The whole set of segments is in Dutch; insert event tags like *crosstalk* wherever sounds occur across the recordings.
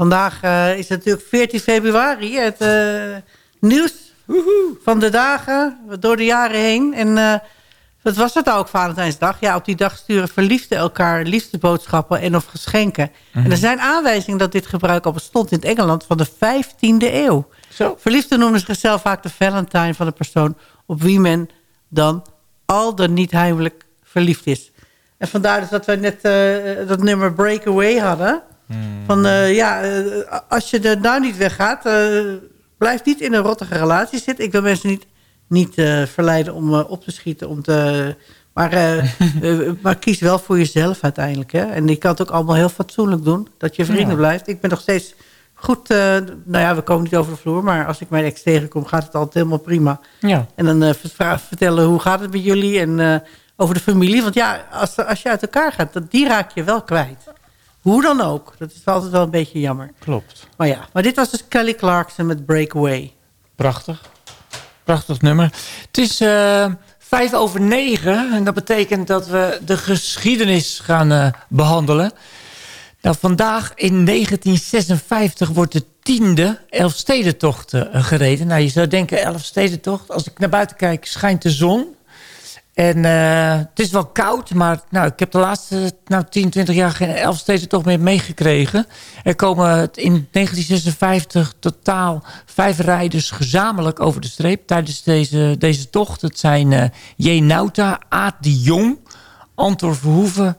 Vandaag uh, is het natuurlijk 14 februari. Het uh, nieuws Woehoe. van de dagen door de jaren heen. En uh, wat was het ook, Valentijnsdag? Ja, op die dag sturen verliefden elkaar liefdesboodschappen en of geschenken. Mm -hmm. En er zijn aanwijzingen dat dit gebruik al bestond in Engeland van de 15e eeuw. Zo. Verliefden noemen zichzelf vaak de Valentine van de persoon op wie men dan al dan niet heimelijk verliefd is. En vandaar dus dat wij net dat nummer Breakaway hadden. Hmm. Van uh, ja, uh, als je er nou niet weggaat, blijf niet in een rottige relatie zitten. Ik wil mensen niet, niet verleiden om op te schieten. Om te, maar, *laughs* maar kies wel voor jezelf uiteindelijk. Hè? En je kan het ook allemaal heel fatsoenlijk doen. Dat je vrienden ja. blijft. Ik ben nog steeds goed, nou ja, we komen niet over de vloer. Maar als ik mijn ex tegenkom, gaat het altijd helemaal prima. Ja. En dan vertellen hoe gaat het met jullie en over de familie. Want ja, als, als je uit elkaar gaat, dat, die raak je wel kwijt. Hoe dan ook. Dat is altijd wel een beetje jammer. Klopt. Maar ja, maar dit was dus Kelly Clarkson met Breakaway. Prachtig. Prachtig nummer. Het is uh, vijf over negen. En dat betekent dat we de geschiedenis gaan uh, behandelen. Nou, vandaag in 1956 wordt de tiende Elfstedentocht uh, gereden. Nou, je zou denken Elfstedentocht. Als ik naar buiten kijk, schijnt de zon. En uh, het is wel koud, maar nou, ik heb de laatste nou, 10, 20 jaar geen Elfsteden toch meer meegekregen. Er komen in 1956 totaal vijf rijders gezamenlijk over de streep tijdens deze, deze tocht. Het zijn uh, J. Nauta, Aad de Jong, Antor Verhoeven,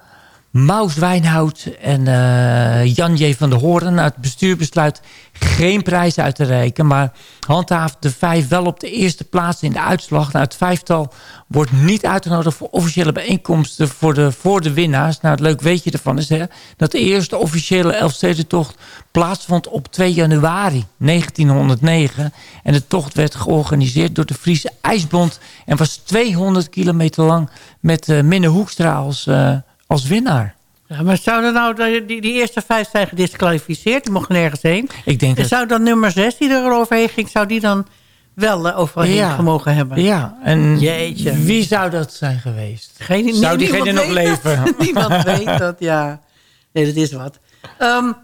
Maus Wijnhout en uh, Jan J. van der Hoorn. Nou, het bestuur besluit geen prijs uit te reiken... maar handhaaft de vijf wel op de eerste plaats in de uitslag. Nou, het vijftal wordt niet uitgenodigd voor officiële bijeenkomsten... voor de, voor de winnaars. Nou, het leuk weetje ervan is hè, dat de eerste officiële Elfstedentocht... plaatsvond op 2 januari 1909. En de tocht werd georganiseerd door de Friese IJsbond... en was 200 kilometer lang met uh, Minne Hoekstra als... Uh, als winnaar. Ja, maar zouden nou die, die eerste vijf zijn gedisqualificeerd? Die mochten nergens heen. Ik denk en zou dan nummer zes die er overheen ging... zou die dan wel uh, overal heen ja. gemogen hebben? Ja, en Jeetje. wie zou dat zijn geweest? Geen, zou diegene nog leven? Dat. *laughs* niemand weet dat, ja. Nee, dat is wat. Um,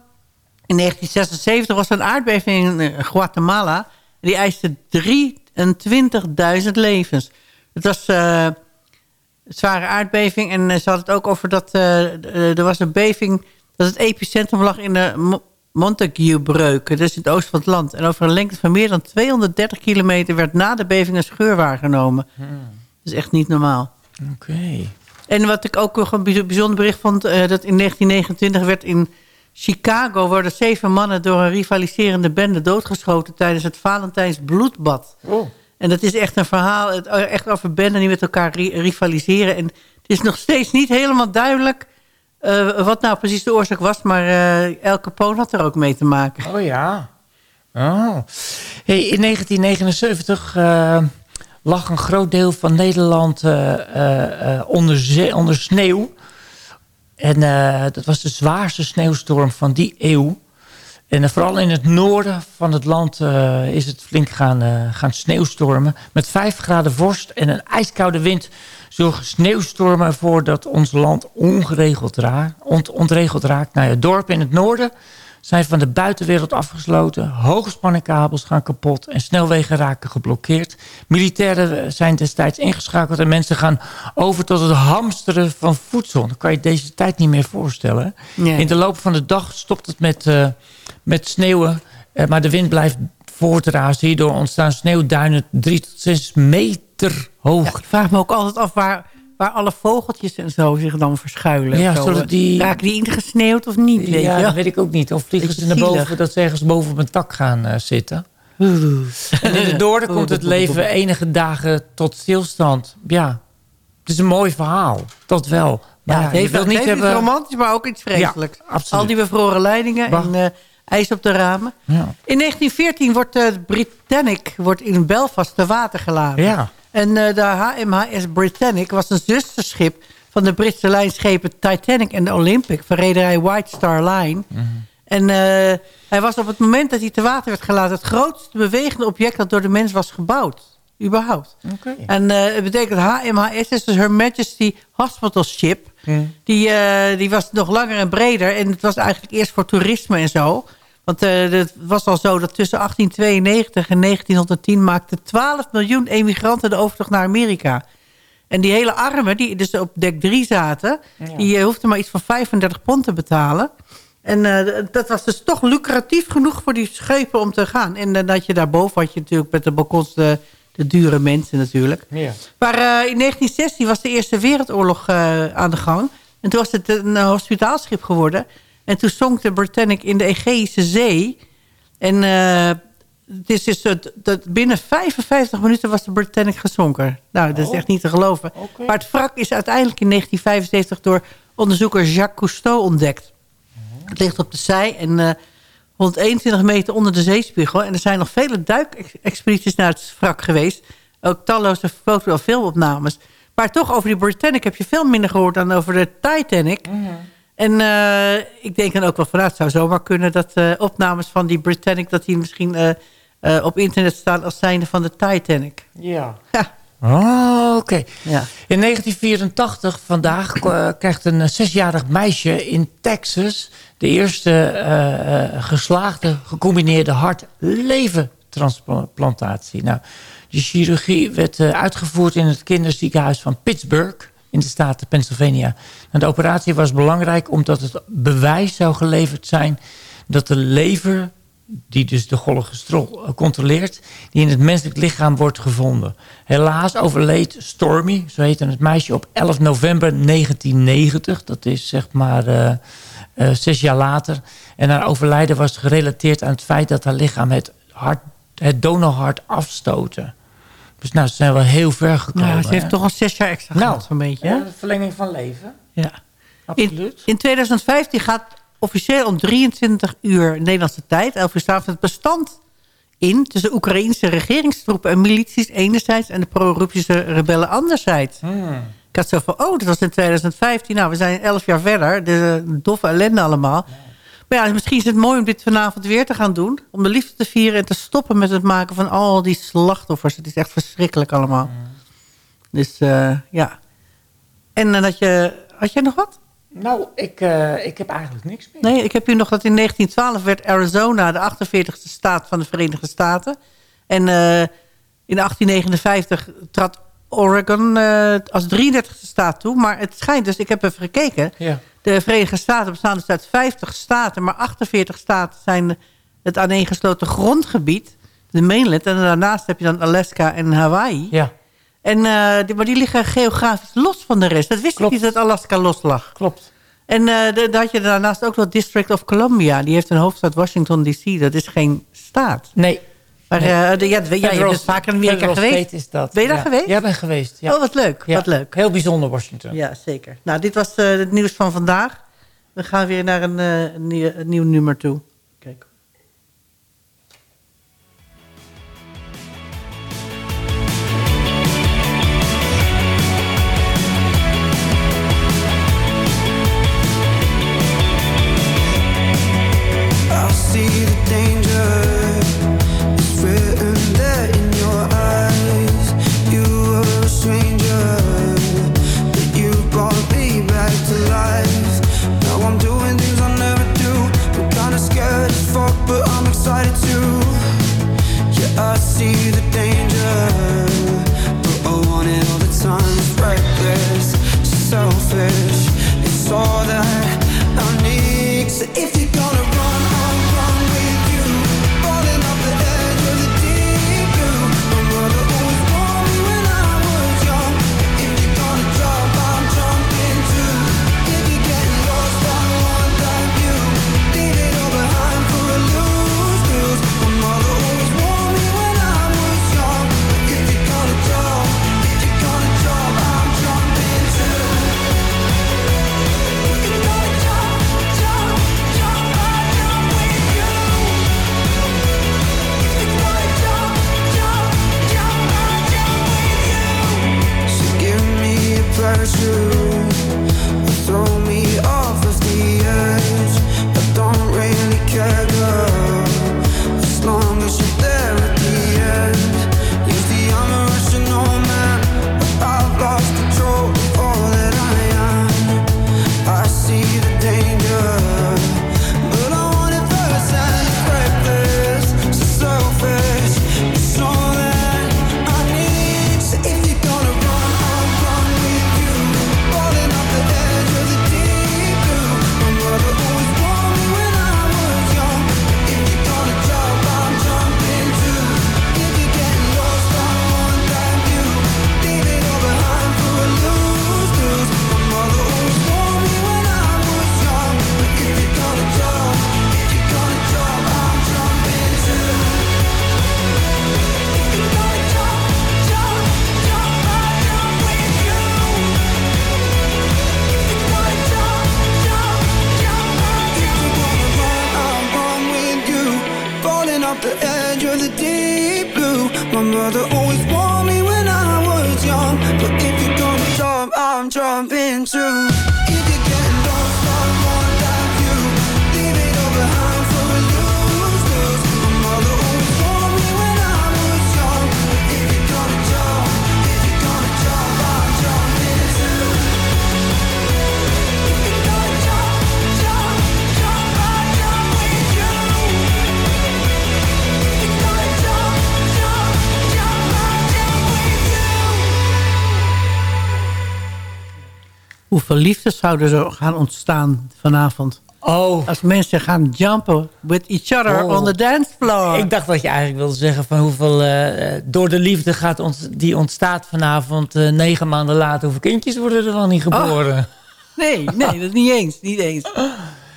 in 1976 was er een aardbeving in Guatemala. Die eiste 23.000 levens. Het was... Uh, zware aardbeving. En ze had het ook over dat uh, er was een beving... dat het epicentrum lag in de Montague-breuk. Dat is in het oosten van het land. En over een lengte van meer dan 230 kilometer... werd na de beving een scheur waargenomen. Hmm. Dat is echt niet normaal. Oké. Okay. En wat ik ook een bijzonder bericht vond... Dat in 1929 werd in Chicago... worden zeven mannen door een rivaliserende bende doodgeschoten... tijdens het Valentijns bloedbad. Oh. En dat is echt een verhaal, het, echt over benden die met elkaar rivaliseren. En het is nog steeds niet helemaal duidelijk uh, wat nou precies de oorzaak was. Maar uh, El Capone had er ook mee te maken. Oh ja. Oh. Hey, in 1979 uh, lag een groot deel van Nederland onder, onder sneeuw. En dat was de zwaarste sneeuwstorm van die eeuw. En vooral in het noorden van het land uh, is het flink gaan, uh, gaan sneeuwstormen. Met 5 graden vorst en een ijskoude wind zorgen sneeuwstormen ervoor dat ons land ongeregeld raakt, ont, ontregeld raakt. Nou ja, dorpen in het noorden zijn van de buitenwereld afgesloten. Hoogspanningkabels gaan kapot en snelwegen raken geblokkeerd. Militairen zijn destijds ingeschakeld en mensen gaan over tot het hamsteren van voedsel. Dat kan je deze tijd niet meer voorstellen. Nee. In de loop van de dag stopt het met... Uh, met sneeuwen. Uh, maar de wind blijft voortrazen. Hierdoor ontstaan sneeuwduinen 3 tot 6 meter hoog. Ja, ik vraag me ook altijd af waar, waar alle vogeltjes en zo zich dan verschuilen. Ja, zo. Die... Raken die ingesneeuwd of niet? Weet ja, je? dat weet ik ook niet. Of vliegen ze naar boven, dat ze ergens boven op een tak gaan uh, zitten. En in het noorden *laughs* komt het leven enige dagen tot stilstand. Ja, het is een mooi verhaal. Dat wel. Maar ja, het heeft, niet hebben... romantisch, maar ook iets vreselijks. Ja. Al die bevroren leidingen en uh, ijs op de ramen. Ja. In 1914 wordt de Britannic wordt in Belfast te water gelaten. Ja. En uh, de HMHS Britannic was een zusterschip van de Britse lijnschepen Titanic en de Olympic... van rederij White Star Line. Mhm. En uh, hij was op het moment dat hij te water werd gelaten... het grootste bewegende object dat door de mens was gebouwd. überhaupt. En eh, het betekent HMHS is dus Her Majesty Hospital Ship. Die, eh, die was nog langer en breder. En het was eigenlijk eerst voor toerisme en zo. Want eh, het was al zo dat tussen 1892 en 1910 maakten 12 miljoen emigranten de overtocht naar Amerika. En die hele armen, die dus op dek 3 zaten... die eh, hoefden maar iets van 35 pond te betalen. En eh, dat was dus toch lucratief genoeg voor die schepen om te gaan. En had je daarboven had je natuurlijk met de balkons de, de dure mensen natuurlijk. Ja. Maar in 1916 was de Eerste Wereldoorlog aan de gang. En toen was het een hospitaalschip geworden. En toen zonk de Britannic in de Egeïsche Zee. En eh, het is dus dat, dat binnen 55 minuten was de Britannic gezonken. Nou, dat is Oh. echt niet te geloven. Maar het wrak is uiteindelijk in 1975 door onderzoeker Jacques Cousteau ontdekt. Het ligt op de zij en eh 121 meter onder de zeespiegel. En er zijn nog vele duikexpedities naar het wrak geweest. Ook talloze foto- en filmopnames. Maar toch over die Britannic heb je veel minder gehoord dan over de Titanic. En eh, ik denk dan ook wel vanuit, het zou zomaar kunnen... dat eh, opnames van die Britannic... dat die misschien eh, eh, op internet staan als zijnde van de Titanic. Ja. Ja, Oh, oké. ja. In 1984, vandaag, krijgt een zesjarig meisje in Texas... de eerste eh, eh, geslaagde gecombineerde hart-leventransplantatie. Nou, die chirurgie werd uitgevoerd in het kinderziekenhuis van Pittsburgh... in de staat Pennsylvania. En de operatie was belangrijk omdat het bewijs zou geleverd zijn... dat de lever die dus de cholesterol controleert... die in het menselijk lichaam wordt gevonden. Helaas overleed Stormy, zo heette het meisje... op 11 november 1990. Dat is zeg maar eh, eh, zes jaar later. En haar overlijden was gerelateerd aan het feit... dat haar lichaam het, hart, het donorhart afstootte. Dus nou, ze zijn wel heel ver gekomen. Nou, ze heeft hè? toch al zes jaar extra Nou, gehad, zo'n beetje. hè? Ja, de verlenging van leven. Ja. Absoluut. In 2015 gaat officieel om 23 uur Nederlandse tijd... 11 uur 's avonds het bestand in... tussen Oekraïnse regeringstroepen en milities enerzijds... en de pro-Russische rebellen anderzijds. Hmm. Ik had zo van, oh, dat was in 2015. Nou, we zijn 11 jaar verder. De doffe ellende allemaal. Maar ja, misschien is het mooi om dit vanavond weer te gaan doen. Om de liefde te vieren en te stoppen met het maken van al die slachtoffers. Het is echt verschrikkelijk allemaal. Dus eh, ja. En dan had je... Had jij nog wat? Nou, ik, eh, ik heb eigenlijk niks meer. Nee, ik heb hier nog dat in 1912 werd Arizona de 48e staat van de Verenigde Staten. En eh, in 1859 trad Oregon eh, als 33e staat toe. Maar het schijnt dus, ik heb even gekeken... Ja. De Verenigde Staten bestaan dus uit 50 staten... maar 48 staten zijn het aaneengesloten grondgebied. De mainland. En daarnaast heb je dan Alaska en Hawaii. ja, En, eh, die, maar die liggen geografisch los van de rest. Dat wist Klopt. ik niet dat Alaska los lag. klopt. En eh, de- dan had je daarnaast ook nog District of Columbia. Die heeft een hoofdstad Washington D.C. Dat is geen staat. Nee. Maar eh, de- ja, je bent vaker in Amerika geweest. Is dat. Ben je daar ja. geweest? Ja, ben geweest. Ja. Oh, wat leuk. Wat leuk. Heel bijzonder Washington. Ja, zeker. Nou, dit was eh, het nieuws van vandaag. We gaan weer naar een, eh, nieuw, een nieuw nummer toe. I'm excited. Yeah, I see the danger, but I want it all the time. It's reckless, selfish. It's all Hoeveel liefdes zouden er gaan ontstaan vanavond? Oh, Als mensen gaan jumpen with each other Oh. on the dance floor. ik dacht dat je eigenlijk wilde zeggen van hoeveel eh, door de liefde gaat ont die ontstaat vanavond eh, negen maanden later. Hoeveel kindjes worden er wel niet geboren? Nee, nee, dat niet eens. Niet eens.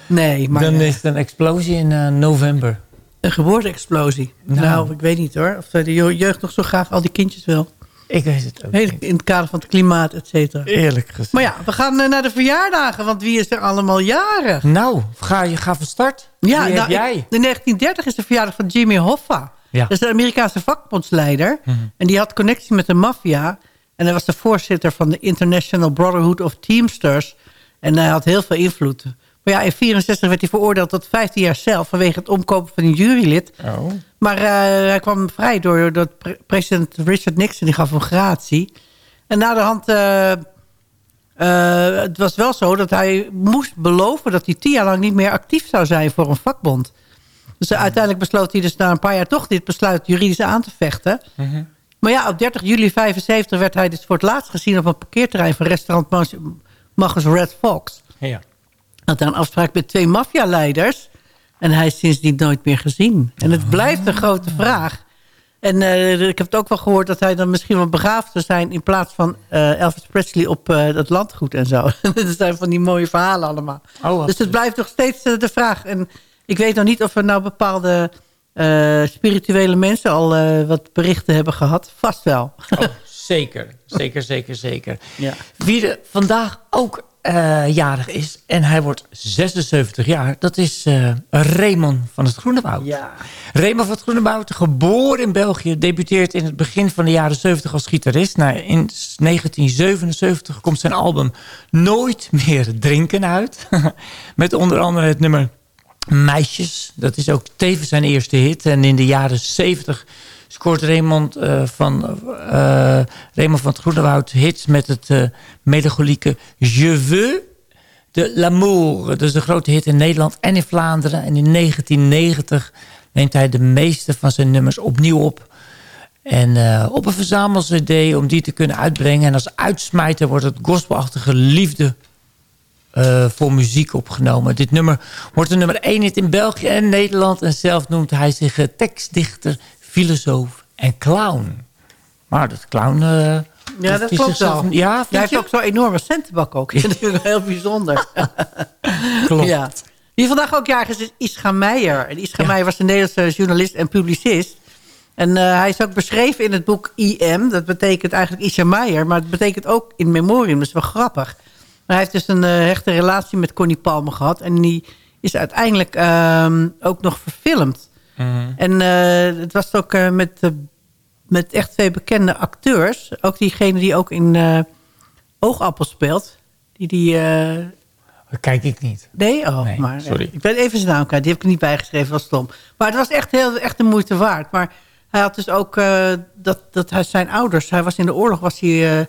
Nee, maar Dan eh, is het een explosie in november. een geboorte-explosie. Nou. Nou. ik weet niet hoor. Of de je- jeugd nog zo graag al die kindjes wil. Ik weet het ook in het kader van het klimaat, et cetera. Eerlijk gezegd. Maar ja, we gaan eh, naar de verjaardagen. Want wie is er allemaal jarig? Nou, ga je ga van start. Wie heb nou, jij? ik- in 1930 is de verjaardag van Jimmy Hoffa. Ja. Dat is de Amerikaanse vakbondsleider. Mhm. En die had connectie met de maffia. En hij was de voorzitter van de International Brotherhood of Teamsters. En hij had heel veel invloed. Maar ja, in 64 werd hij veroordeeld tot 15 jaar cel... vanwege het omkopen van een jurylid. Oh. Maar eh, hij kwam vrij door, door pre- president Richard Nixon. Die gaf hem gratie. En na de hand... eh, eh, het was wel zo dat hij moest beloven... dat hij tien jaar lang niet meer actief zou zijn voor een vakbond. Dus uiteindelijk besloot hij dus na een paar jaar toch dit besluit juridisch aan te vechten. Mhm. Maar ja, op 30 juli 75 werd hij dus voor het laatst gezien... op een parkeerterrein van restaurant Magus Red Fox. Ja. Had daar een afspraak met twee maffialeiders. En hij is sindsdien nooit meer gezien. En het blijft een grote vraag. En eh, ik heb het ook wel gehoord dat hij dan misschien wel begraafd zou zijn... in plaats van eh, Elvis Presley op eh, het landgoed en zo. *laughs* dat zijn van die mooie verhalen allemaal. Oh, dus het blijft nog steeds de vraag. En ik weet nog niet of er nou bepaalde spirituele mensen... al wat berichten hebben gehad. Vast wel. Oh, zeker, zeker, zeker, zeker. *laughs* Ja. Wie er vandaag ook eh, jarig is, en hij wordt 76 jaar... dat is eh Raymond van het Groenewoud. Ja. Raymond van het Groenewoud, geboren in België... debuteert in het begin van de jaren 70 als gitarist. Nou, in 1977 komt zijn album Nooit meer drinken uit. *laughs* Met onder andere het nummer Meisjes. Dat is ook tevens zijn eerste hit. En in de jaren 70 scoort Raymond, eh, van, eh, Raymond van het Groenewoud hits met het eh, melancholieke Je veux de l'amour. Is de grote hit in Nederland en in Vlaanderen. En in 1990 neemt hij de meeste van zijn nummers opnieuw op. En op een verzamels-cd om die te kunnen uitbrengen. En als uitsmijter wordt het gospelachtige liefde voor muziek opgenomen. Dit nummer wordt een nummer 1 hit in België en Nederland. En zelf noemt hij zich tekstdichter, filosoof en clown. Maar dat clown... eh, Ja, dat is klopt wel. Ja, Jij vind hebt je? ook zo'n enorme centenbak ook. *laughs* Dat wel heel bijzonder. *laughs* Klopt. Ja. Wie vandaag ook jarig is, is Ischa Meijer. En Ischa Ja. Meijer was een Nederlandse journalist en publicist. En eh, hij is ook beschreven in het boek IM. Dat betekent eigenlijk Ischa Meijer. Maar het betekent ook in memoriam. Dat is wel grappig. Maar hij heeft dus een eh, hechte relatie met Connie Palmer gehad. En die is uiteindelijk ehm, ook nog verfilmd. Mhm. En eh, het was ook eh, met, eh, met echt twee bekende acteurs. Ook diegene die ook in eh Oogappel speelt. Die die... eh, Dat kijk ik niet. Nee, oh, Nee, maar, sorry. Ik ben even zijn naam kwijt. Die heb ik niet bijgeschreven, was stom. Maar het was echt, heel, echt de moeite waard. Maar hij had dus ook eh, dat, dat hij zijn ouders... Hij was in de oorlog, was hij, eh,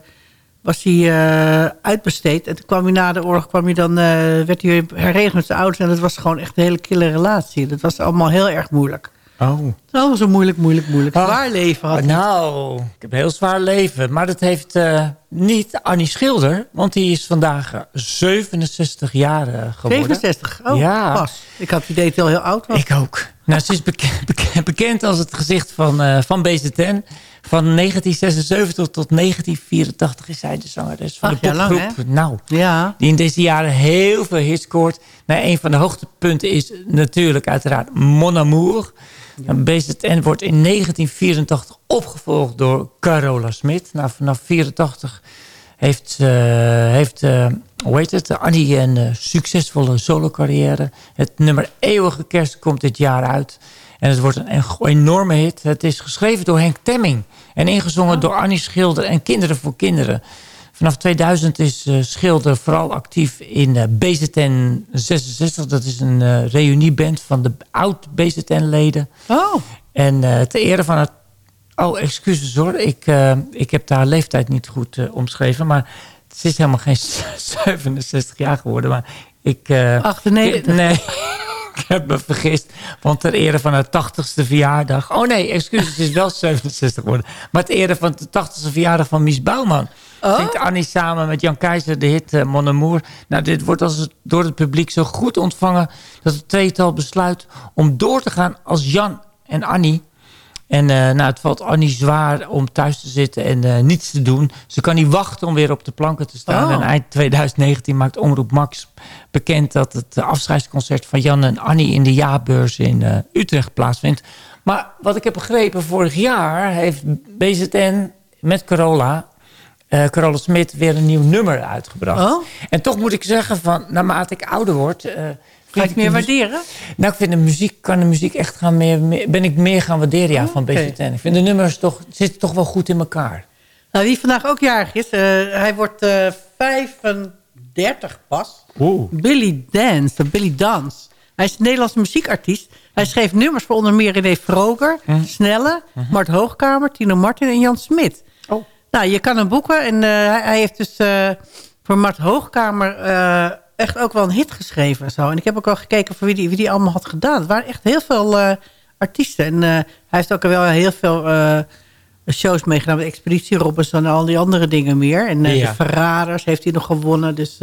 was hij eh, uitbesteed. En toen kwam hij na de oorlog, kwam hij dan, eh, werd hij weer herenigd met zijn ouders. En dat was gewoon echt een hele kille relatie. Dat was allemaal heel erg moeilijk. Oh. Het was zo moeilijk, moeilijk, moeilijk. Ah. Zwaar leven had hij. Nou, ik heb een heel zwaar leven. Maar dat heeft eh, niet Annie Schilder. Want die is vandaag eh, 67 jaar geworden. 67, oh, Ja. pas. Ik had het idee dat hij al heel oud was. Ik ook. Nou, ze is beke- *laughs* beke- bekend als het gezicht van, eh van BZN. Van 1976 tot 1984 is zij de zangeres van Acht de lang, popgroep. nou, Ja, die in deze jaren heel veel hits scoort. Nou, een van de hoogtepunten is natuurlijk uiteraard Mon Amour. En BZN wordt in 1984 opgevolgd door Carola Smit. Nou, vanaf 84 heeft, eh, heeft eh, hoe heet het? Annie een eh, succesvolle solo-carrière. Het nummer Eeuwige Kerst komt dit jaar uit. En het wordt een en- enorme hit. Het is geschreven door Henk Temming. En ingezongen door Annie Schilder en Kinderen voor Kinderen. Vanaf 2000 is eh, Schilder vooral actief in eh, BZN 66. Dat is een eh reunieband van de oud-BZN-leden. Oh, En eh ter ere van het... Oh, excuses hoor. Ik, ik heb daar leeftijd niet goed omschreven. Maar het is helemaal geen *laughs* 67 jaar geworden. Maar ik... eh, 98. Nee, *laughs* *laughs* ik heb me vergist. Want ter ere van haar 80ste verjaardag... Oh nee, excuses, het is wel *laughs* 67 geworden. Maar ter ere van de 80ste verjaardag van Mies Bouwman... Oh. zingt Annie samen met Jan Keizer de hit uh, Mon Amour. Nou, dit wordt als het, door het publiek zo goed ontvangen... dat het tweetal besluit om door te gaan als Jan en Annie... En eh, nou, het valt Annie zwaar om thuis te zitten en eh, niets te doen. Ze kan niet wachten om weer op de planken te staan. Oh. En eind 2019 maakt Omroep Max bekend... dat het eh, afscheidsconcert van Jan en Annie in de jaarbeurs in Utrecht plaatsvindt. Maar wat ik heb begrepen, vorig jaar heeft BZN met Corolla... Corolla Smit weer een nieuw nummer uitgebracht. Oh. En toch moet ik zeggen, van, naarmate ik ouder word... Ga je het ik meer waarderen? nou, ik vind de muziek, kan de muziek echt gaan meer, meer- ben ik meer gaan waarderen ja, van oké. BZN. Ik vind de nummers toch, zitten toch wel goed in elkaar. Nou, wie vandaag ook jarig is, eh, hij wordt eh 35 pas. Oeh. Billy Dance, Billy Dans. Hij is een Nederlandse muziekartiest. Hij schreef nummers voor onder meer René Vroger, Snelle, Mart Hoogkamer, Tino Martin en Jan Smit. Oh. Nou, je kan hem boeken. En eh, hij, hij heeft dus eh, voor Mart Hoogkamer eh, echt ook wel een hit geschreven. En, zo. en ik heb ook al gekeken voor wie die, wie die allemaal had gedaan. Het waren echt heel veel eh, artiesten. En eh, hij heeft ook wel heel veel eh, shows meegedaan. Met Expeditie Robinson en al die andere dingen meer. En Ja. de Verraders heeft hij nog gewonnen. Dus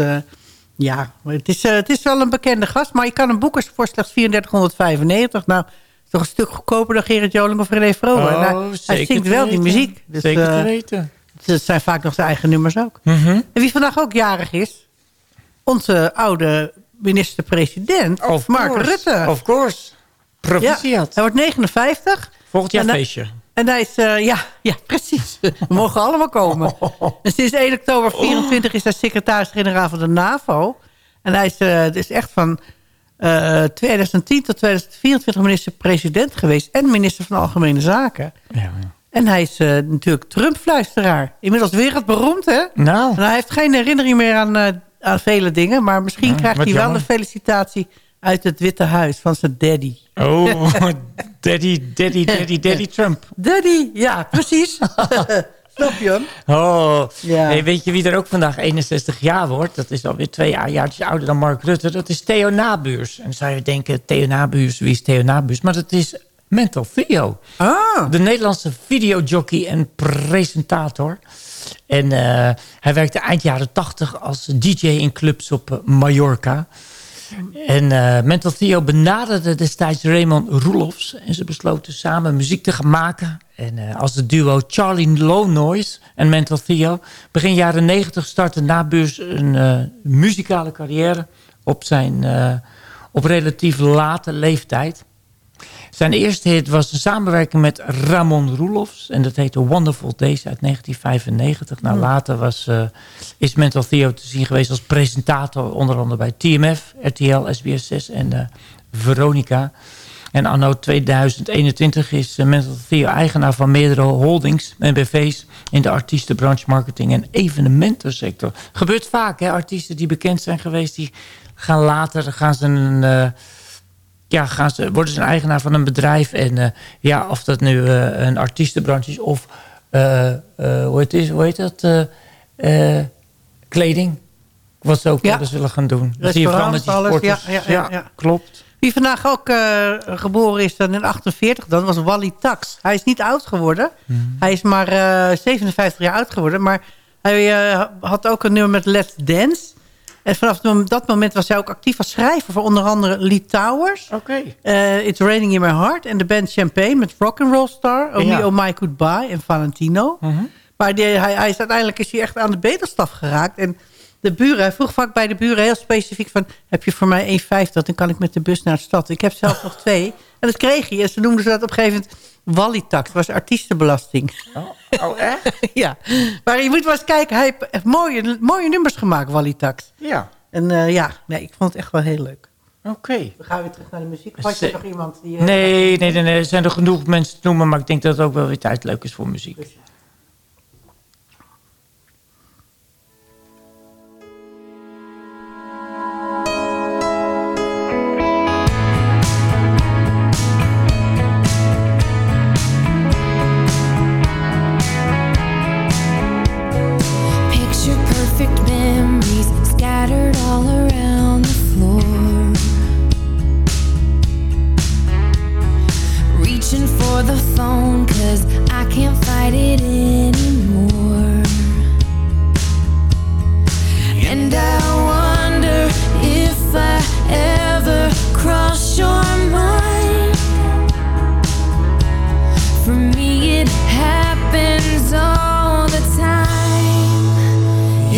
ja, het is, het is wel een bekende gast. Maar je kan hem boeken voor slechts 3495. Nou, is toch een stuk goedkoper dan Gerrit Joling of René Vroger. En hij- hij, Oh, zingt wel die muziek. Dus, Zeker te weten. het zijn vaak nog zijn eigen nummers ook. Mhm. En wie vandaag ook jarig is... onze oude minister-president, Mark course. Rutte. Of course. ja, Proficiat. hij wordt 59. Volgend jaar En hij- feestje. En hij is, eh, ja, ja, *laughs* precies. We mogen allemaal komen. *laughs* En sinds 1 oktober 24 is hij secretaris-generaal van de NAVO. En hij is eh, dus echt van eh 2010 tot 2024 minister-president geweest. En minister van Algemene Zaken. Ja, ja. En hij is eh, natuurlijk Trump-fluisteraar. Inmiddels wereldberoemd, hè? Nou, En hij heeft geen herinnering meer aan, eh, aan vele dingen. Maar misschien krijgt hij wel een felicitatie uit het Witte Huis van zijn daddy. oh, *laughs* daddy, daddy, daddy, daddy Trump. Daddy, ja, precies. *laughs* Snap je hem? Oh, Ja. hey, weet je wie er ook vandaag 61 jaar wordt? Dat is alweer twee jaar, jaartjes ouder dan Mark Rutte. Dat is Theo Nabuurs. En zou je denken, Theo Nabuurs, wie is Theo Nabuurs? Maar dat is Mental Theo. Ah, De Nederlandse videojockey en presentator. En eh, hij werkte eind jaren 80 als DJ in clubs op eh, Mallorca. En eh, Mental Theo benaderde destijds Raymond Roelofs. En ze besloten samen muziek te gaan maken. En als het duo Charlie Low Noise en Mental Theo... begin jaren 90 startte Nabuurs een muzikale carrière... op zijn op relatief late leeftijd. Zijn eerste hit was een samenwerking met Ramon Roelofs. En dat heette Wonderful Days uit 1995. Nou, later was, eh, is Mental Theo te zien geweest als presentator. Onder andere bij TMF, RTL, SBS6 en eh, Veronica. En anno 2021 is eh, Mental Theo eigenaar van meerdere holdings en BV's... in de artiestenbranche, marketing en evenementensector. Gebeurt vaak, hè? Artiesten die bekend zijn geweest... die gaan later gaan ze een... ja, gaan ze, worden ze een eigenaar van een bedrijf. En eh, ja, of dat nu eh, een artiestenbranche is of eh, hoe, heet is, hoe heet dat? kleding. Wat ze ook Ja. zullen gaan doen. Dat zie je vooral met die sporters. Ja, ja, klopt. Wie vandaag ook geboren is dan in 48, dan was Wally Tax. Hij is niet oud geworden. Mhm. Hij is maar eh, 57 jaar oud geworden. Maar hij had ook een nummer met Let's Dance. En vanaf dat moment was hij ook actief als schrijver... voor onder andere Lee Towers... Oké. eh, It's Raining in My Heart... en de band Champagne met Rock'n'Roll Star... Oh Ja. Me, Oh My Goodbye en Valentino. Mhm. Maar die, hij, hij is, uiteindelijk is hij echt aan de beterstaf geraakt. En de buren, hij vroeg vaak bij de buren heel specifiek van... heb je voor mij 1,50, dan kan ik met de bus naar de stad. Ik heb zelf nog twee. En dat kreeg hij. En ze noemden ze dat op een gegeven moment Wallytax. Dat was artiestenbelasting. Oh, oh echt? *laughs* ja. Maar je moet wel eens kijken. Hij heeft mooie, mooie nummers gemaakt, Wallytax. Ja. En eh, ja, nee, ik vond het echt wel heel leuk. Oké. We gaan weer terug naar de muziek. Je Ze- nog iemand die... eh, Nee, nee, nee, nee. Er zijn er genoeg mensen te noemen, maar ik denk dat het ook wel weer tijd leuk is voor muziek.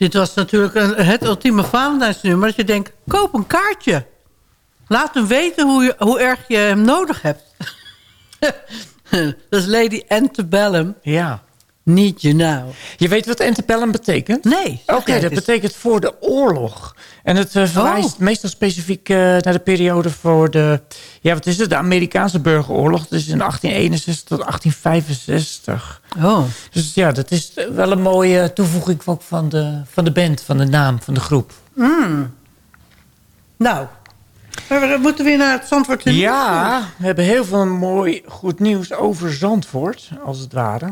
Dit was natuurlijk het ultieme Valentijnsnummer. Dat je denkt, koop een kaartje. Laat hem weten hoe, je, hoe erg je hem nodig hebt. *laughs* dat is Lady Antebellum. Ja. Need you now. Je weet wat antebellum betekent? Nee. Oké, dat betekent voor de oorlog. En het eh, verwijst Oh. meestal specifiek eh, naar de periode voor de... Ja, wat is het? De Amerikaanse burgeroorlog. Dat is in 1861 tot 1865. Oh. Dus ja, dat is wel een mooie toevoeging ook van de, van de band, van de naam, van de groep. Nou. Maar we moeten weer naar het Zandvoort. Ja, we hebben heel veel mooi goed nieuws over Zandvoort, als het ware.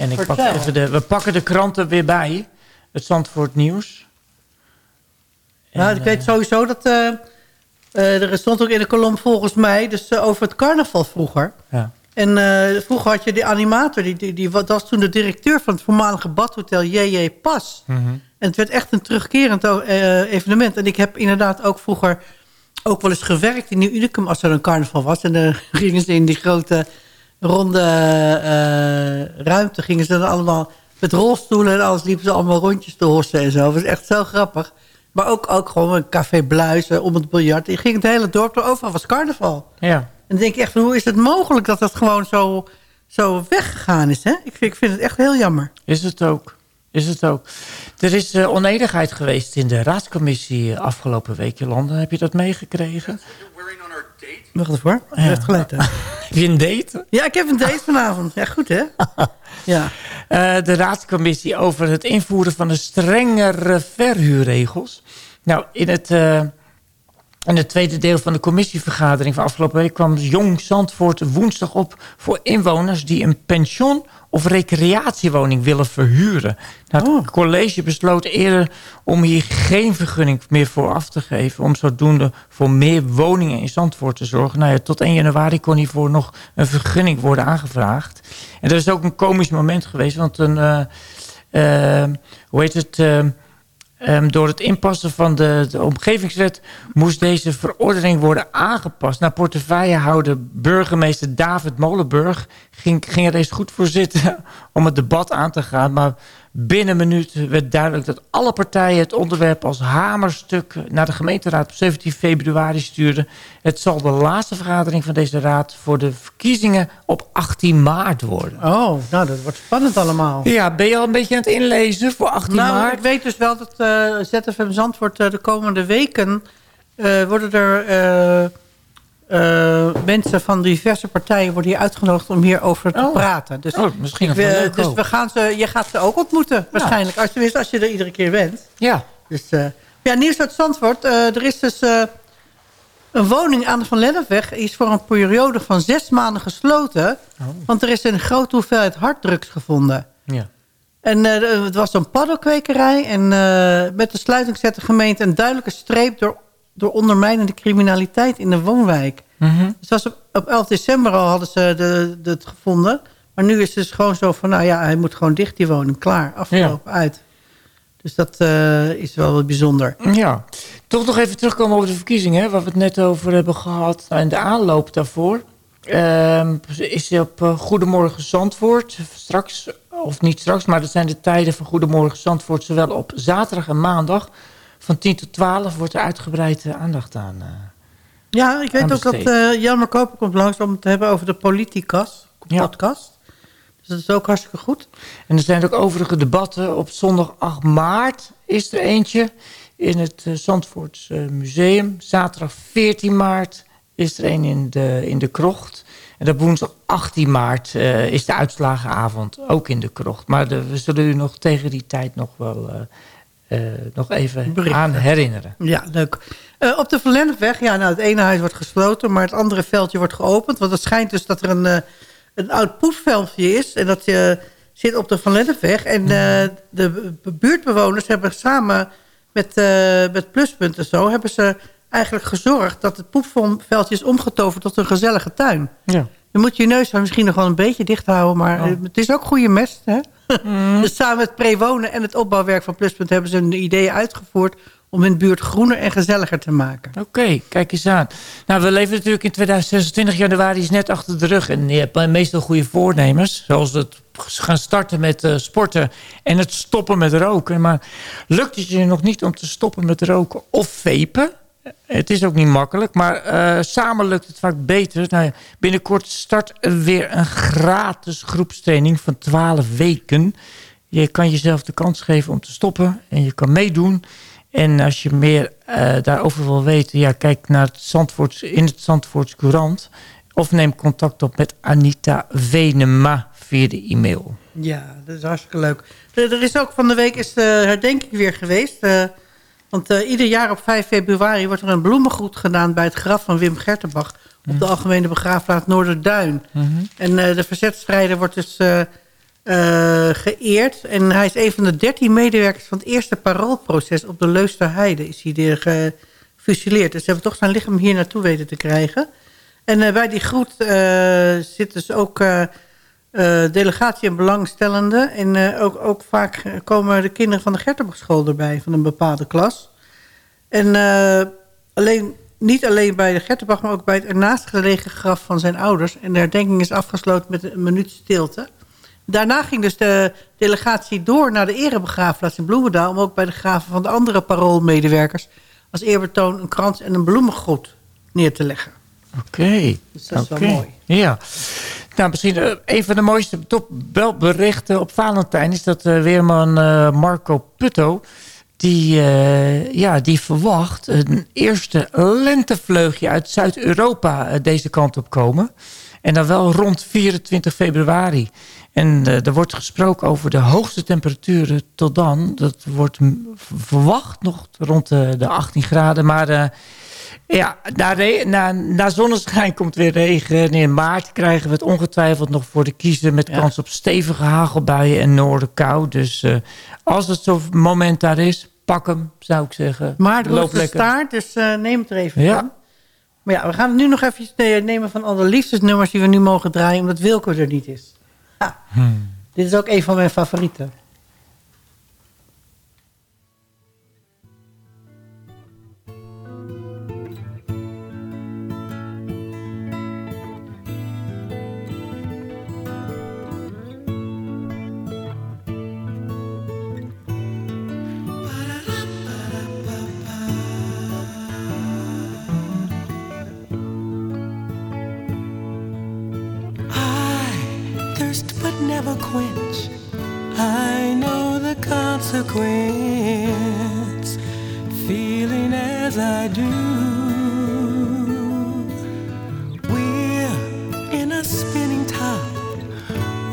En ik pak even de, we pakken de kranten weer bij. Het Zandvoort nieuws. Nou, ik weet sowieso dat... eh, eh, er stond ook in de kolom volgens mij... dus eh, over het carnaval vroeger. Ja. En eh, vroeger had je die animator... Die, die, die was toen de directeur van het voormalige badhotel J.J. Pas. Mhm. En het werd echt een terugkerend eh, evenement. En ik heb inderdaad ook vroeger ook wel eens gewerkt in Nieuw Unicum als er een carnaval was. En dan *laughs* gingen ze in die grote ronde eh, ruimte... gingen ze dan allemaal met rolstoelen en alles... liepen ze allemaal rondjes te hossen en zo. Dat was echt zo grappig. Maar ook, ook gewoon een café Bluizen om het biljart. Je ging het hele dorp door. Overal was carnaval. Ja. En dan denk ik echt, hoe is het mogelijk dat dat gewoon zo, zo weggegaan is? Hè? Ik, vind, ik vind het echt heel jammer. Is het ook. Is het ook. Er is uh, oneenigheid geweest in de raadscommissie afgelopen week, Jolanda. Heb je dat meegekregen? Wacht even hoor. Je hebt gelijk. *laughs* Heb je een date? Ja, ik heb een date vanavond. Ja, goed hè? *laughs* Ja. Eh, de raadscommissie over het invoeren van de strengere verhuurregels. Nou, in het, eh, in het tweede deel van de commissievergadering van afgelopen week... kwam Jong Zandvoort woensdag op voor inwoners die een pension of recreatiewoning willen verhuren. Nou, het Oh. college besloot eerder om hier geen vergunning meer voor af te geven... om zodoende voor meer woningen in Zandvoort te zorgen. Nou ja, tot 1 januari kon hiervoor nog een vergunning worden aangevraagd. En er is ook een komisch moment geweest, want een... eh, eh, hoe heet het... eh, Ehm, door het inpassen van de, omgevingswet moest deze verordening worden aangepast. Naar portefeuillehouder burgemeester David Molenburg ging, ging er eens goed voor zitten *laughs* om het debat aan te gaan. Maar binnen een minuut werd duidelijk dat alle partijen het onderwerp als hamerstuk naar de gemeenteraad op 17 februari stuurden. Het zal de laatste vergadering van deze raad voor de verkiezingen op 18 maart worden. Oh, nou, dat wordt spannend allemaal. Ja, ben je al een beetje aan het inlezen voor 18 Nou, maart? ik weet dus wel dat eh, ZFM Zandvoort eh, de komende weken... eh, worden er eh, mensen van diverse partijen worden hier uitgenodigd om hierover te Oh. praten. Dus, Oh, misschien ik, nog wel leuk dus ook. we gaan ze, je gaat ze ook ontmoeten, waarschijnlijk. Als, tenminste, als je er iedere keer bent. Ja. Dus, eh, ja, nieuws uit Zandvoort. Eh, er is dus een woning aan de Van Lennepweg. Is voor een periode van zes maanden gesloten. Oh. Want er is een grote hoeveelheid harddrugs gevonden. Ja. En het was een paddelkwekerij. En met de sluiting zet de gemeente een duidelijke streep... door, door ondermijnende criminaliteit in de woonwijk. Mhm. Dus op, op 11 december al hadden ze de, de, het gevonden. Maar nu is het dus gewoon zo van... nou ja, hij moet gewoon dicht die woning. Klaar, afgelopen, uit. Dus dat eh, is wel wat bijzonder. Ja, toch nog even terugkomen over de verkiezingen, hè, waar we het net over hebben gehad. En de aanloop daarvoor ehm, is op eh, Goedemorgen Zandvoort. Straks, of niet straks, maar dat zijn de tijden van Goedemorgen Zandvoort. Zowel op zaterdag en maandag van 10 tot 12 wordt er uitgebreid eh, aandacht aan. eh. Ja, ik weet ook dat besteed. eh Jan Koper komt langs om het te hebben over de Politicas Ja. podcast. Dus dat is ook hartstikke goed. En er zijn ook overige debatten. Op zondag 8 maart is er eentje in het uh, Zandvoorts Museum. Zaterdag 14 maart is er een in de, in de Krocht. En op woensdag 18 maart is de uitslagenavond ook in de Krocht. Maar de- we zullen u nog tegen die tijd nog wel nog even Berichten. aan herinneren. Ja, leuk. Eh, op de Verlennepweg, ja, nou, het ene huis wordt gesloten... maar het andere veldje wordt geopend. Want het schijnt dus dat er een, eh, een oud poepveldje is... en dat je zit op de Verlennepweg. En eh, de bu- buurtbewoners hebben samen met, eh, met Pluspunt en zo... hebben ze eigenlijk gezorgd dat het poepveldje is omgetoverd tot een gezellige tuin. Ja. Je moet je neus dan misschien nog wel een beetje dicht houden... maar Oh. eh, het is ook goede mest, hè? *laughs* Dus samen met Prewonen en het opbouwwerk van Pluspunt... hebben ze een idee uitgevoerd om hun buurt groener en gezelliger te maken. Oké, kijk eens aan. Nou, we leven natuurlijk in 2026, januari is net achter de rug. En je hebt meestal goede voornemens. Zoals het gaan starten met eh, sporten en het stoppen met roken. Maar lukt het je nog niet om te stoppen met roken of vapen? Het is ook niet makkelijk, maar eh, samen lukt het vaak beter. Nou binnenkort start er weer een gratis groepstraining van 12 weken. Je kan jezelf de kans geven om te stoppen en je kan meedoen. En als je meer eh, daarover wil weten, ja, kijk naar het Zandvoorts, in het Zandvoorts Courant. Of neem contact op met Anita Venema via de e-mail. Ja, dat is hartstikke leuk. Er, er is ook van de week is de herdenking weer geweest. eh, want eh, ieder jaar op 5 februari wordt er een bloemengroet gedaan... bij het graf van Wim Gertenbach... op de Algemene Begraafplaats Noorderduin. En eh, de verzetstrijder wordt dus eh, geëerd. En hij is een van de dertien medewerkers van het eerste paroolproces... op de Leusterheide is hij er gefusilleerd. Dus ze hebben toch zijn lichaam hier naartoe weten te krijgen. En bij die groet zit dus ook... eh, delegatie en belangstellenden. En eh, ook, ook vaak komen de kinderen van de Gertenbachschool erbij, van een bepaalde klas. En eh, alleen niet alleen bij de Gettenbach, maar ook bij het ernaast gelegen graf van zijn ouders. En de herdenking is afgesloten met een minuut stilte. Daarna ging dus de delegatie door naar de erebegraafplaats in Bloemendaal... om ook bij de graven van de andere paroolmedewerkers... als eerbetoon een krans en een bloemengroet neer te leggen. Oké. Dus dat is wel mooi. Ja. Nou, misschien eh, een van de mooiste topbelberichten op Valentijn... is dat eh, weerman eh, Marco Putto... Die, ja, die verwacht een eerste lentevleugje uit Zuid-Europa deze kant op komen. En dan wel rond 24 februari. En er wordt gesproken over de hoogste temperaturen tot dan. Dat wordt verwacht nog rond de, de 18 graden. Maar eh, ja, na, na, na zonneschijn komt weer regen. En in maart krijgen we het ongetwijfeld nog voor de kiezer... met kans op stevige hagelbuien en noordenkou. Dus eh, als het zo'n moment daar is, pak hem, zou ik zeggen. Maar het lekker. staart, dus eh, neem het er even Ja. van. Maar ja, we gaan het nu nog even eh, nemen van alle liefdesnummers... die we nu mogen draaien, omdat Wilco er niet is. Ha. Hmm. Dit is ook een van mijn favorieten. Consequence. Feeling as I do. We're in a spinning top.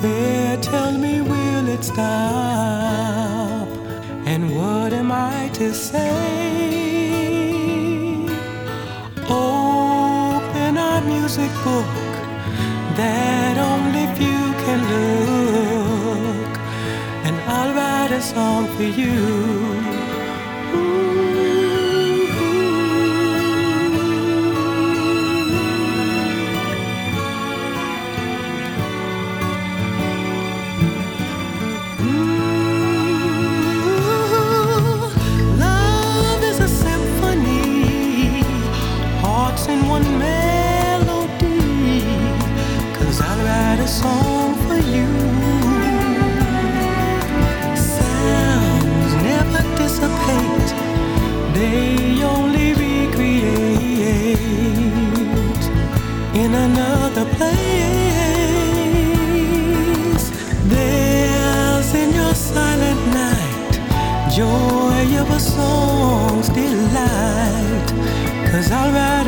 Where tell me will it stop? Song for you.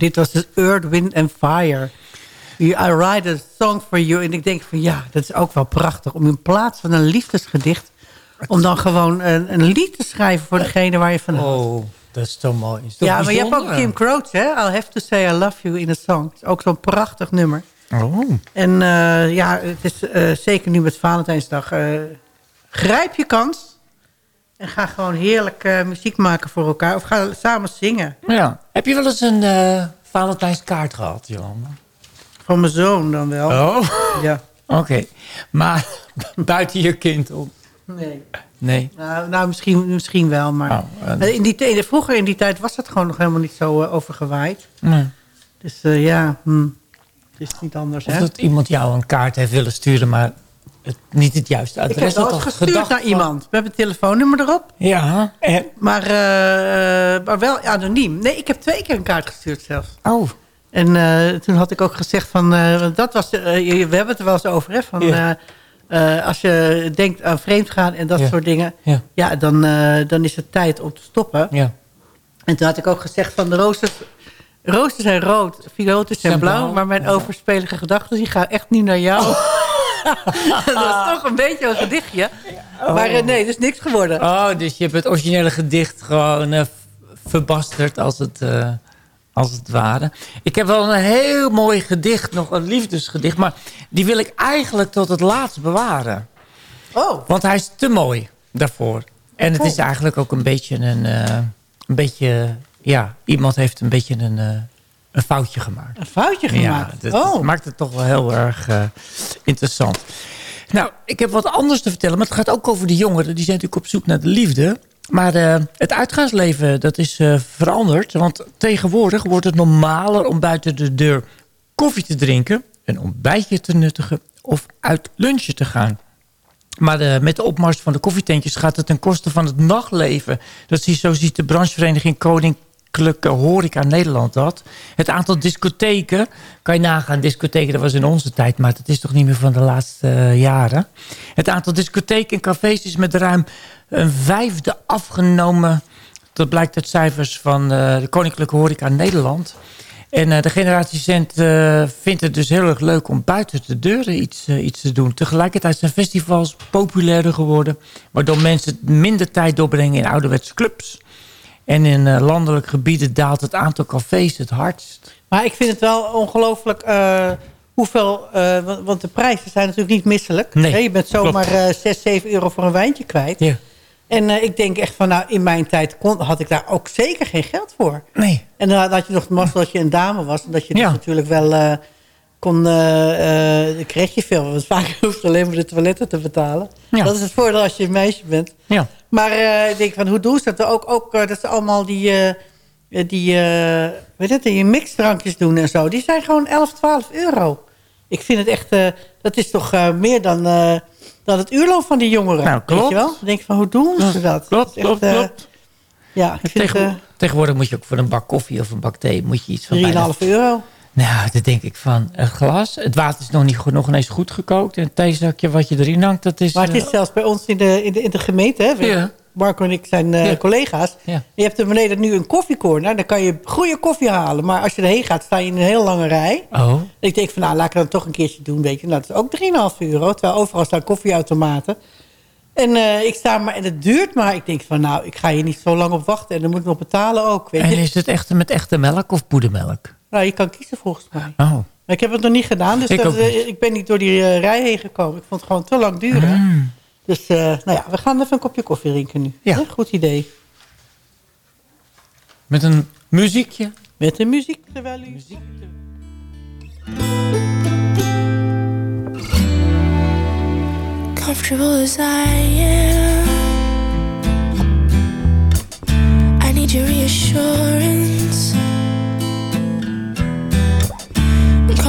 dit was dus Earth, Wind and Fire. I write a song for you. En ik denk van ja, dat is ook wel prachtig. Om in plaats van een liefdesgedicht... om dan gewoon een, een lied te schrijven voor degene waar je van houdt. Oh, dat is zo mooi. Is toch ja, maar je hebt ook? Kim Croce, hè? I'll have to say I love you in a song. Het is ook zo'n prachtig nummer. Oh. En eh, ja, het is eh, zeker nu met Valentijnsdag. eh, grijp je kans. En ga gewoon heerlijk eh, muziek maken voor elkaar. Of ga samen zingen. Ja. Heb je wel eens een eh Valentijnskaart gehad, Jolanda? Van mijn zoon dan wel. Oh. Ja. *laughs* Oké. Maar *laughs* buiten je kind om? Nee. Nee. Nou, nou misschien, misschien wel, maar... Oh, eh, in die, tijd- vroeger in die tijd was het gewoon nog helemaal niet zo overgewaaid. nee. Dus ja, hm, het is niet anders, Of hè? dat iemand jou een kaart heeft willen sturen, maar het, niet het juiste Ik adres heb wel had eens al gestuurd gedacht naar van- iemand. Met mijn telefoonnummer erop. Ja. En, Maar, eh, maar wel anoniem. Nee, ik heb twee keer een kaart gestuurd zelfs. oh. En eh, toen had ik ook gezegd van... eh, dat was, eh, we hebben het er wel eens over, hè? Van, Ja. eh, eh, als je denkt aan vreemd gaan en dat Ja. soort dingen... Ja. Ja, dan, eh, dan is het tijd om te stoppen. Ja. En toen had ik ook gezegd van de roosters... Roosters zijn rood, violen zijn Zijn blauw... blauw. maar mijn Ja. Overspelige gedachten die gaan echt niet naar jou. *laughs* *laughs* dat was toch een beetje een gedichtje. Maar eh, nee, dat is niks geworden. Oh, dus je hebt het originele gedicht gewoon v- verbasterd als het, eh, als het ware. Ik heb wel een heel mooi gedicht, nog een liefdesgedicht. Maar die wil ik eigenlijk tot het laatst bewaren. Oh, Want hij is te mooi daarvoor. En het Oh. is eigenlijk ook een beetje een... een beetje, ja, iemand heeft een beetje een, een foutje gemaakt. een foutje gemaakt. Ja, dat, oh. dat maakt het toch wel heel erg eh, interessant. Nou, ik heb wat anders te vertellen, maar het gaat ook over de jongeren. Die zijn natuurlijk op zoek naar de liefde. Maar eh, het uitgaansleven, dat is eh, veranderd. Want tegenwoordig wordt het normaler om buiten de deur koffie te drinken... een ontbijtje te nuttigen of uit lunchen te gaan. Maar met de opmars van de koffietentjes gaat het ten koste van het nachtleven. Dat zie, zo ziet de branchevereniging Koninklijke Horeca Nederland dat. Het aantal discotheken, kan je nagaan, discotheken dat was in onze tijd... maar dat is toch niet meer van de laatste eh, jaren. Het aantal discotheken en cafés is met ruim een vijfde afgenomen. Dat blijkt uit cijfers van eh, de Koninklijke Horeca Nederland... En eh, de generatie Cent vindt het dus heel erg leuk om buiten de deuren iets, iets te doen. Tegelijkertijd zijn festivals populairder geworden... waardoor mensen minder tijd doorbrengen in ouderwetse clubs. En in eh, landelijke gebieden daalt het aantal cafés het hardst. Maar ik vind het wel ongelooflijk eh, hoeveel... eh, want, de prijzen zijn natuurlijk niet misselijk. Nee, Hè, je bent zomaar eh 6, 7 euro voor een wijntje kwijt. Ja. En ik denk echt van, nou, in mijn tijd kon, had ik daar ook zeker geen geld voor. Nee. En dan had je nog de mazzel dat je een dame was. En dat je dus natuurlijk wel kon... dan kreeg je veel. Want vaak *laughs* hoeft je alleen maar de toiletten te betalen. Ja. Dat is het voordeel als je een meisje bent. Ja. Maar eh, ik denk van, hoe doen ze dat? Ook, ook dat ze allemaal die, die, weet het, die mixdrankjes doen en zo. Die zijn gewoon 11, 12 euro. Ik vind het echt, dat is toch meer dan, dan het uurloon van die jongeren. Nou, klopt. Weet je wel? Dan denk ik van, hoe doen ze dat? Klopt, Dat echt, klopt. Ja, ik vind Tegen- het tegenwoordig moet je ook voor een bak koffie of een bak thee... moet je iets van eh, 3,5 bijna euro. Nou, dan denk ik van een glas. Het water is nog niet nog ineens goed gekookt. En het theezakje wat je erin hangt, dat is... Maar het is eh, zelfs bij ons in de, in de, in de gemeente. Hè? Ja. Marco en ik zijn eh, Ja. collega's. Ja. Je hebt er beneden nu een koffiecorner. Dan kan je goede koffie halen. Maar als je erheen gaat, sta je in een heel lange rij. Oh, Ik denk van, nou, laat ik dat toch een keertje doen. Weet je. Nou, dat is ook 3,5 euro. Terwijl overal staan koffieautomaten. En eh, ik sta maar, en het duurt maar. Ik denk van, nou, ik ga hier niet zo lang op wachten. En dan moet ik nog betalen ook. Weet en je. is het echt met echte melk of poedermelk? Nou, je kan kiezen volgens mij. Oh. Maar ik heb het nog niet gedaan. Dus Ik dat, eh, niet. ik ben niet door die eh, rij heen gekomen. Ik vond het gewoon te lang duren. Mm. Dus eh, nou ja, we gaan even een kopje koffie drinken nu. Ja. Hè? Goed idee. Met een muziekje. Met de muziek terwijl u... comfortable as I am.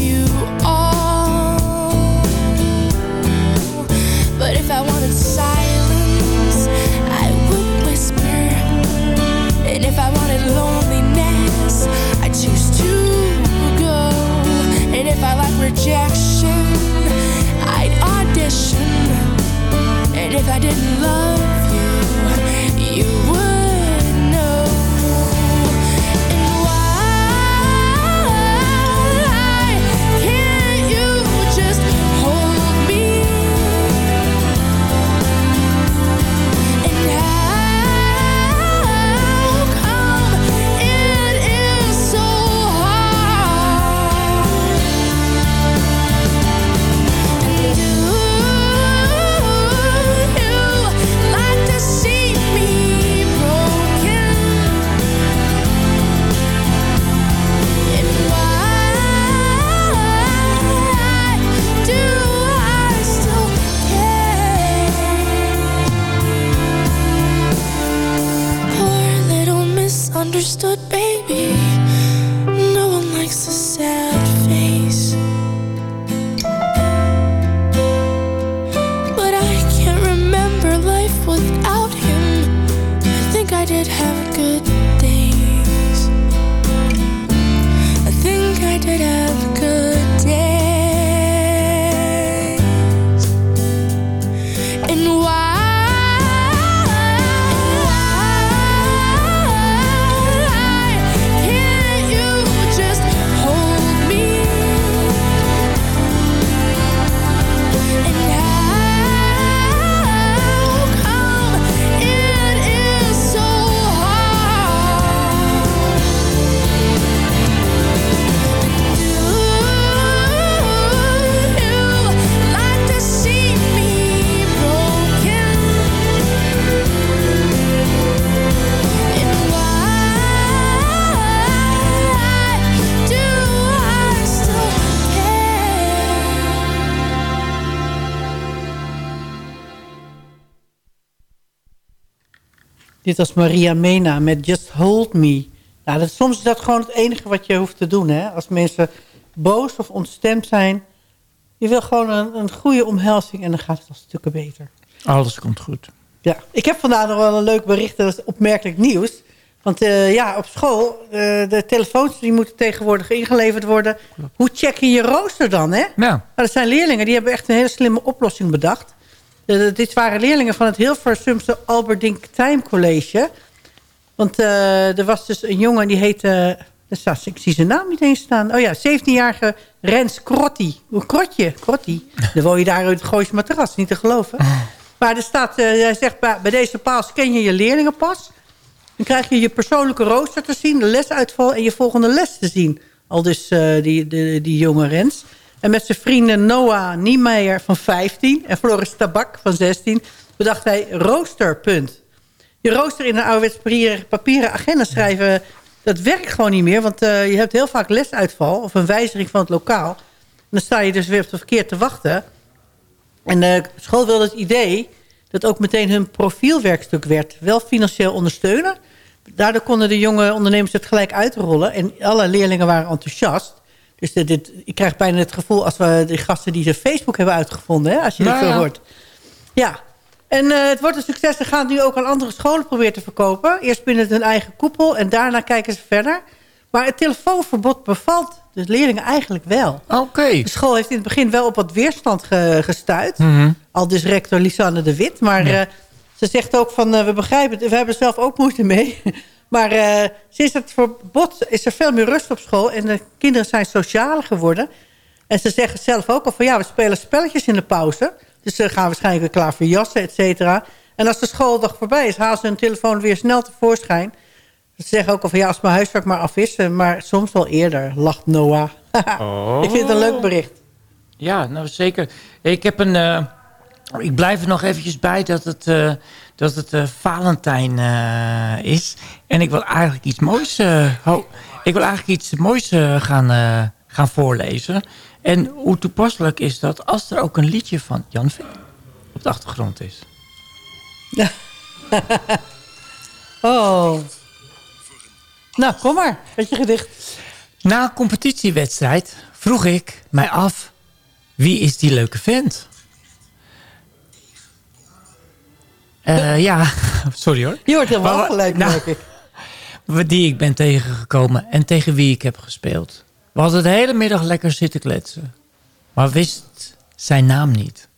you Dit was Maria Mena met Just Hold Me. Nou, dat, soms is dat gewoon het enige wat je hoeft te doen. Hè? Als mensen boos of ontstemd zijn. Je wil gewoon een, een goede omhelzing en dan gaat het al stukken beter. Alles komt goed. Ja, ik heb vandaag nog wel een leuk bericht. Dat is opmerkelijk nieuws. Want eh, ja, op school, eh, de telefoons die moeten tegenwoordig ingeleverd worden. Hoe check je je rooster dan, hè? Ja. Nou, er zijn leerlingen die hebben echt een hele slimme oplossing bedacht. Eh, dit waren leerlingen van het Hilversumse Alberdink Time College. Want eh, er was dus een jongen die heette... daar staat- ik zie zijn naam niet eens staan. Oh ja, 17-jarige Rens Krotti. Krotje? Krotti. Dan woon je daar uit het Gooise matras, niet te geloven. Maar er staat, eh, hij zegt, bij, deze paal scan je je leerlingenpas. Dan krijg je je persoonlijke rooster te zien, de lesuitval en je volgende les te zien. Al dus eh, die, die, die jonge Rens. En met zijn vrienden Noah Niemeyer van 15 en Floris Tabak van 16 bedacht hij roosterpunt. Je rooster in een ouderwets papieren, agenda schrijven, dat werkt gewoon niet meer. Want eh, je hebt heel vaak lesuitval of een wijziging van het lokaal. En dan sta je dus weer op het verkeer te wachten. En de school wilde het idee dat ook meteen hun profielwerkstuk werd. Wel financieel ondersteunen. Daardoor konden de jonge ondernemers het gelijk uitrollen. En alle leerlingen waren enthousiast. Dus dit, dit, ik krijg bijna het gevoel als we de gasten die de Facebook hebben uitgevonden. Hè, als je Nou dit zo ja. hoort. Ja. En eh, het wordt een succes. Ze gaan het nu ook aan andere scholen proberen te verkopen. Eerst binnen hun eigen koepel. En daarna kijken ze verder. Maar het telefoonverbod bevalt de leerlingen eigenlijk wel. Oké. De school heeft in het begin wel op wat weerstand ge, gestuurd. Mhm. Al dus rector Lisanne de Wit. Maar eh, ze zegt ook van, eh, we begrijpen het. We hebben er zelf ook moeite mee. Maar eh, sinds het verbod is er veel meer rust op school. En de kinderen zijn socialer geworden. En ze zeggen zelf ook al van, ja, we spelen spelletjes in de pauze. Dus ze gaan waarschijnlijk weer klaar voor jassen, et cetera. En als de schooldag voorbij is, halen ze hun telefoon weer snel tevoorschijn. Ze zeggen ook al van, ja, als mijn huiswerk maar af is. eh, Maar soms wel eerder, lacht Noah. *laughs* Ik vind het een leuk bericht. Ja, nou zeker. Ik heb een... eh, ik blijf er nog eventjes bij dat het, eh, dat het eh, Valentijn eh, is. En ik wil eigenlijk iets moois... eh, ho- ik wil eigenlijk iets moois gaan, gaan voorlezen. En hoe toepasselijk is dat als er ook een liedje van Jan Veen op de achtergrond is. *laughs* Oh. Nou, kom maar. Met je gedicht. Na een competitiewedstrijd vroeg ik mij af... wie is die leuke vent? Eh, ja, *laughs* sorry hoor. Je wordt helemaal Maar- afgeleid, nou, merk ik. Die ik ben tegengekomen en tegen wie ik heb gespeeld. We hadden de hele middag lekker zitten kletsen. Maar wist zijn naam niet.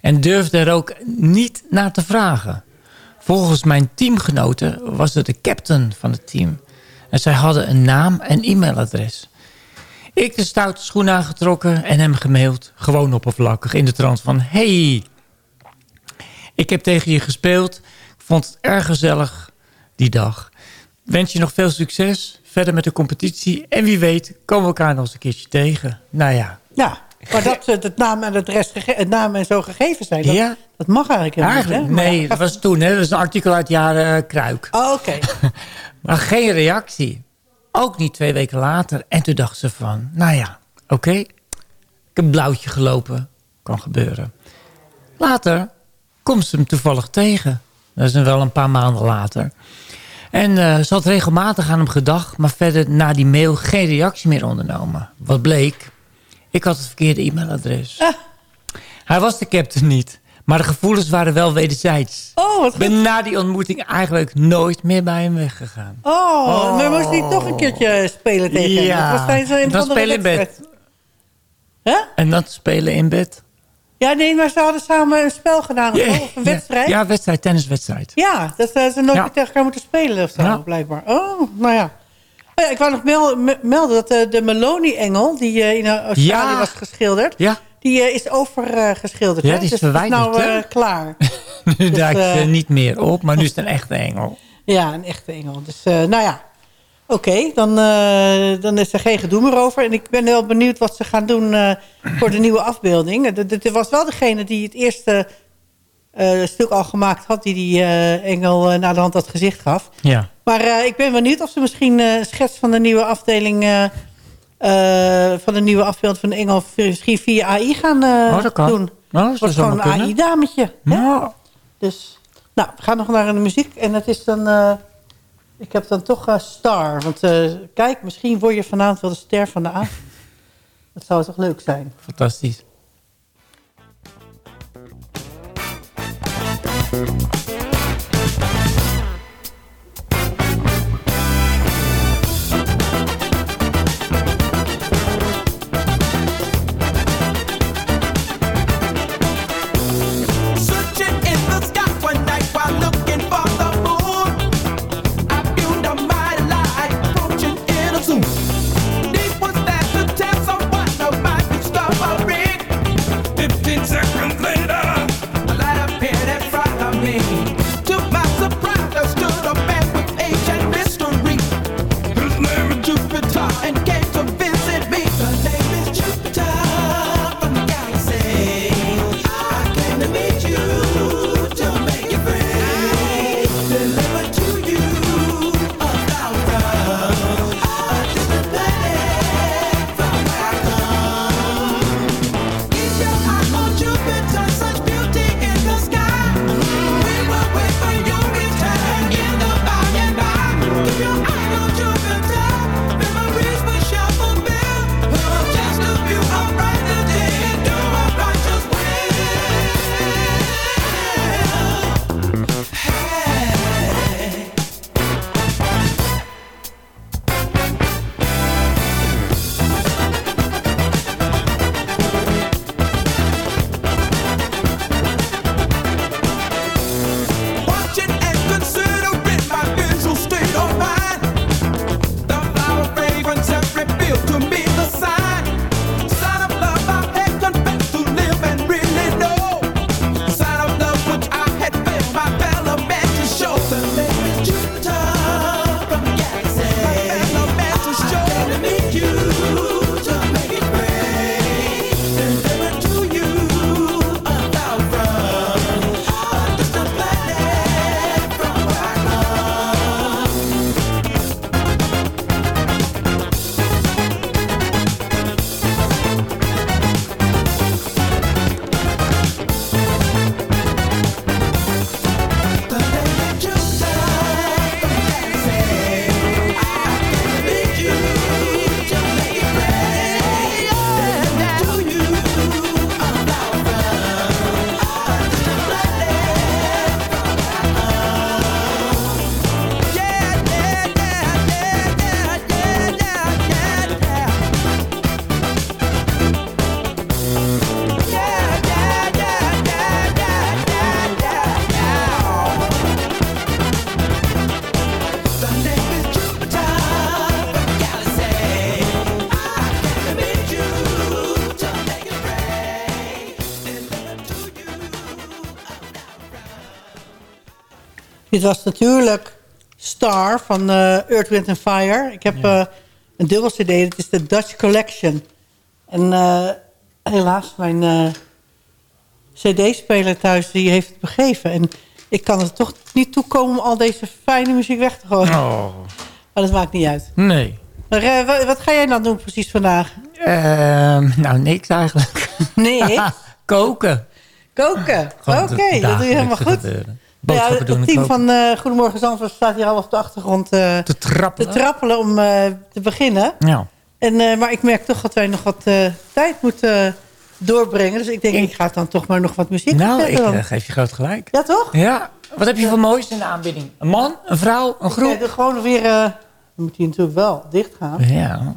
En durfde er ook niet naar te vragen. Volgens mijn teamgenoten was het de captain van het team. En zij hadden een naam en e-mailadres. Ik de stoute schoen aangetrokken en hem gemaild. Gewoon oppervlakkig in de trant van... Hey, ik heb tegen je gespeeld. Ik vond het erg gezellig die dag. Wens je nog veel succes. Verder met de competitie. En wie weet komen we elkaar nog eens een keertje tegen. Nou ja, Ja, maar dat eh, het naam en het, rest het naam en zo gegeven zijn, dat, Ja. dat mag eigenlijk helemaal eigenlijk niet. hè? Nee, ja. dat was toen. Hè? Dat is een artikel uit jaren eh, Kruik. Oh, oké. *laughs* Maar geen reactie. Ook niet twee weken later. En toen dacht ze van, nou ja, oké. Ik heb een blauwtje gelopen. Kan gebeuren. Later komt ze hem toevallig tegen. Dat is dan wel een paar maanden later. En eh, ze had regelmatig aan hem gedacht... maar verder na die mail geen reactie meer ondernomen. Wat bleek? Ik had het verkeerde e-mailadres. Ah. Hij was de captain niet. Maar de gevoelens waren wel wederzijds. Oh, wat ben na die ontmoeting eigenlijk nooit meer bij hem weggegaan. Oh, maar moest hij toch een keertje spelen tegen hem? Ja, tijdens een dan spelen in bed. Hè? En dat spelen in bed. Ja, nee, maar ze hadden samen een spel gedaan. of een wedstrijd. Ja, wedstrijd, tenniswedstrijd. Ja, dat ze nooit Ja. tegen elkaar moeten spelen of zo, Ja. blijkbaar. Oh, nou ja. Oh ja, ik wou nog mel- me- melden dat eh, de Meloni-engel... die eh, in Australië Ja. was geschilderd... Ja, die eh, is overgeschilderd. Ja, die is dus verwijderd, nou hè? klaar. *laughs* nu Dus, eh, niet meer op, maar nu is het een echte engel. Ja, een echte engel. Dus nou ja, oké, dan, eh, dan is er geen gedoe meer over. En ik ben heel benieuwd wat ze gaan doen eh, voor de nieuwe afbeelding. Eh, Dit was wel degene die het eerste stuk al gemaakt had... die die engel naar de hand dat gezicht gaf. Ja. Maar ik ben benieuwd of ze misschien een schets van de nieuwe afdeling... van de nieuwe afbeelding van de engel misschien via AI gaan Oh, dat kan. doen. Oh, dat wordt zou gewoon een. AI-dametje. Nou, Dus, nou, we gaan nog naar de muziek. En het is dan... ik heb dan toch eh, Star. Want eh, kijk, misschien word je vanavond wel de ster van de avond. Dat zou toch leuk zijn. fantastisch. Dit was natuurlijk Star van eh Earth, Wind and Fire. Ik heb eh, een dubbel cd, het is de Dutch Collection. En eh, helaas, mijn cd-speler thuis die heeft het begeven. En ik kan er toch niet toekomen om al deze fijne muziek weg te gooien. Oh, Maar dat maakt niet uit. nee. Maar, wa- wat ga jij dan doen precies vandaag? Ehm, nou, niks eigenlijk. Nee, *laughs* Koken. koken. Oké, dat doe je helemaal goed. gebeuren. Nou ja, Boodschappen doen het team van eh Goedemorgen Zandvoort staat hier al op de achtergrond eh, Te te trappelen. trappelen om eh, te beginnen. Ja. En, maar ik merk toch dat wij nog wat tijd moeten doorbrengen. Dus ik denk, ik ga dan toch maar nog wat muziek Nou, ik geef je groot gelijk. Ja, toch? Ja. Wat heb je voor moois in de aanbieding? Een man, een vrouw, een groep? doe gewoon weer... dan moet hij natuurlijk wel dicht gaan. Ja.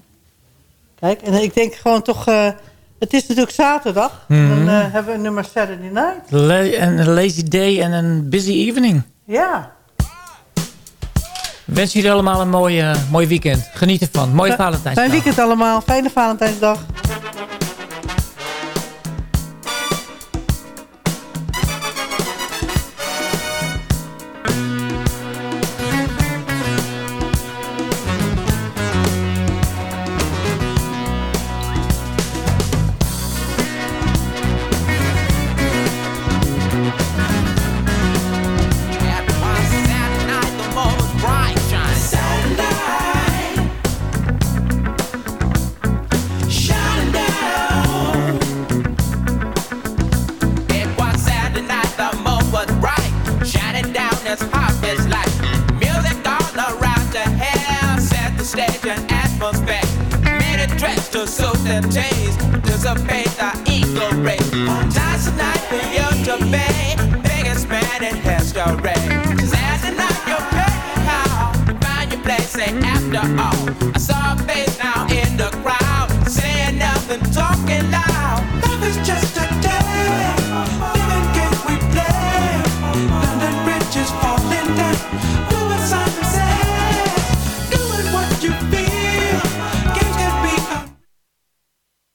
Kijk, en ik denk gewoon toch... het is natuurlijk zaterdag. Mhm. Dan eh, hebben we een nummer Saturday Night. Een lazy day en een busy evening. Ja. Wens jullie allemaal een mooi, eh, mooi weekend. Geniet ervan. Mooie Valentijnsdag. Fijn weekend allemaal. Fijne Valentijnsdag.